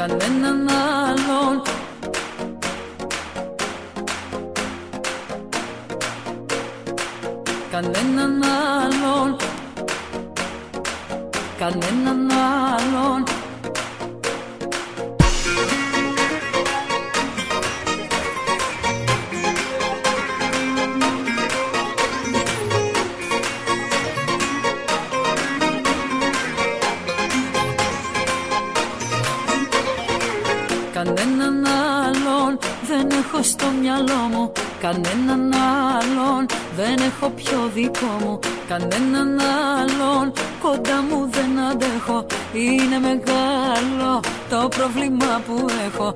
κανέναν άλλον Κανέναν άλλον Κανέναν άλλον έχω στο μυαλό μου Κανέναν άλλον. Δεν έχω πιο δικό μου Κανέναν άλλον. Κοντά μου δεν αντέχω Είναι μεγάλο το πρόβλημα που έχω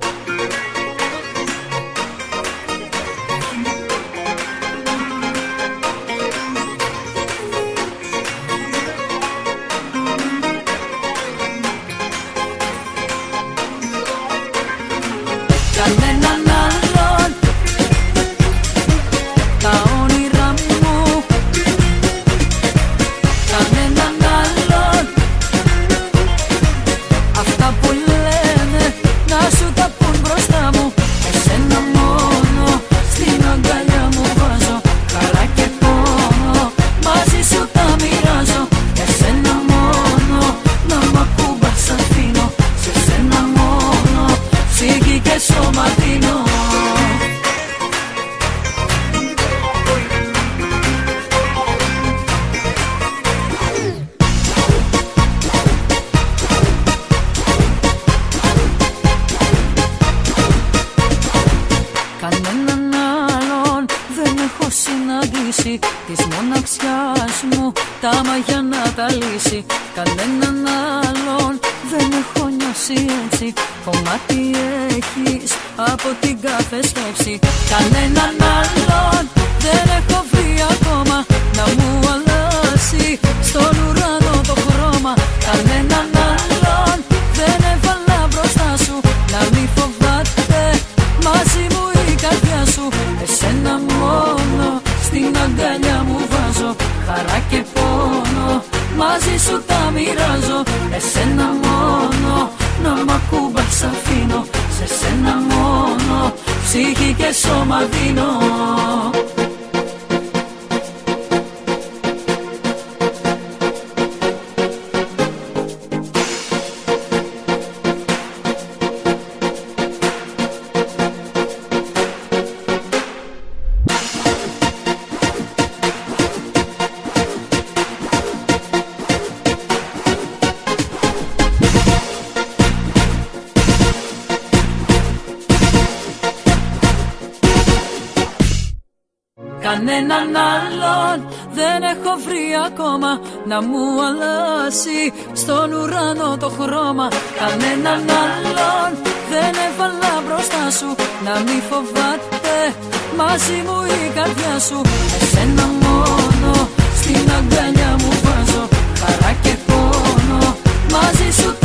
συναντήσει Της μοναξιάς μου τα μαγιά να τα λύσει. Κανέναν άλλον δεν έχω νιώσει έτσι. Κομμάτι έχεις από την κάθε σκέψη. Κανέναν άλλον μαζί σου τα μοιράζω. Εσένα μόνο. Να μ' ακούμπας αφήνω. Σε σένα μόνο. Ψυχή και σώμα δίνω Κανέναν άλλον. Δεν έχω βρει ακόμα Να μου αλλάσει στον ουρανό το χρώμα. Κανέναν άλλον. Δεν έβαλα μπροστά σου Να μη φοβάται. Μαζί μου η καρδιά σου. Εσένα μόνο στην αγκαλιά μου βάζω. Χαρά και πόνο. Μαζί σου τα μοιράζω